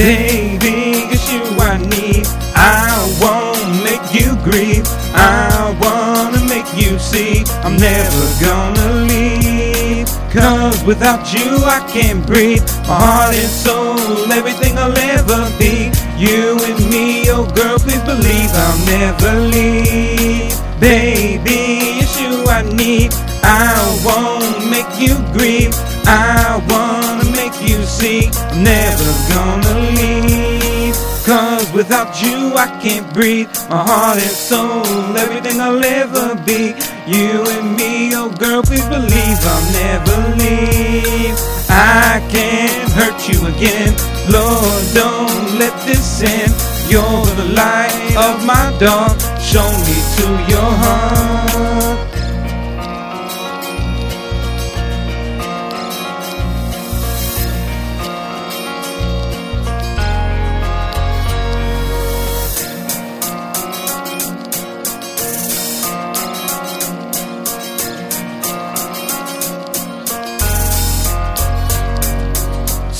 Baby, it's you I need. I won't make you grieve. I wanna make you see I'm never gonna leave. Cause without you I can't breathe. My heart and soul, everything I'll ever be. You and me, oh girl, please believe I'll never leave. Baby, it's you I need. I won't make you grieve. I you see never gonna leave. Cause without you I can't breathe. My heart and soul, everything I'll ever be. You and me, oh girl, please believe I'll never leave. I can't hurt you again. Lord, don't let this end. You're the light of my dark. Show me to your heart.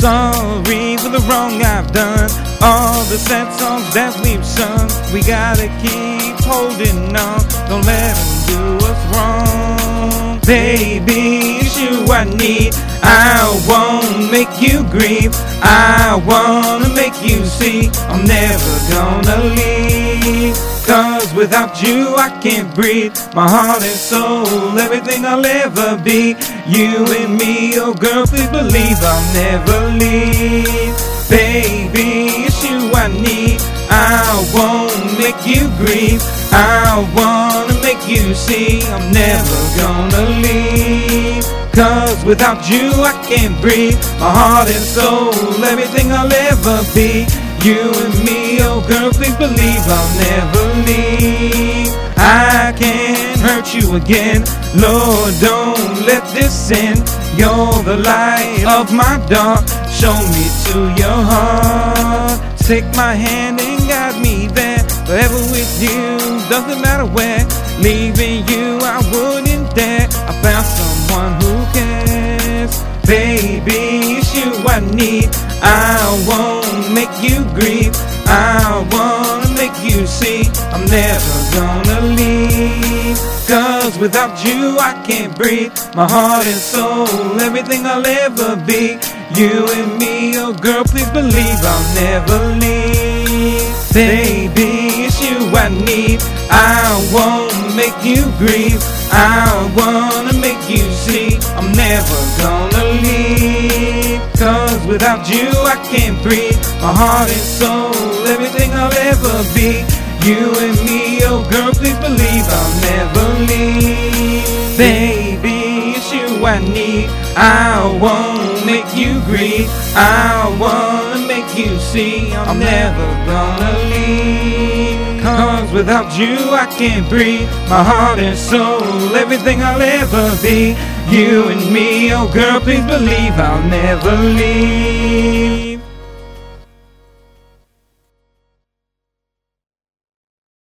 Sorry for the wrong I've done. All the sad songs that we've sung. We gotta keep holding on. Don't let them do us wrong. Baby, it's you I need. I won't make you grieve. I wanna make you see I'm never gonna leave. Cause without you I can't breathe. My heart and soul, everything I'll ever be. You and me, oh girl, please believe I'll never leave. Baby, it's you I need. I won't make you grieve. I wanna make you see I'm never gonna leave. Cause without you I can't breathe. My heart and soul, everything I'll ever be. You and me, oh girl, please believe I'll never leave. I can't hurt you again. Lord, don't let this end. You're the light of my dark. Show me to your heart. Take my hand and guide me there. Forever with you, doesn't matter where. Leaving you, I wouldn't dare. I found someone who cares. Baby, it's you I need. I won't make you grieve. I wanna make you see I'm never gonna leave. Cause without you I can't breathe. My heart and soul, everything I'll ever be. You and me, oh girl, please believe I'll never leave. Baby, it's you I need. I won't make you grieve. I wanna make you see I'm never gonna leave. Cause without you I can't breathe. My heart and soul, everything I'll ever be. You and me, oh girl, please believe I'll never leave. Baby, it's you I need. I won't make you grieve. I wanna make you see I'm never gonna leave. Cause without you I can't breathe. My heart and soul, everything I'll ever be. You and me, oh girl, please believe I'll never leave.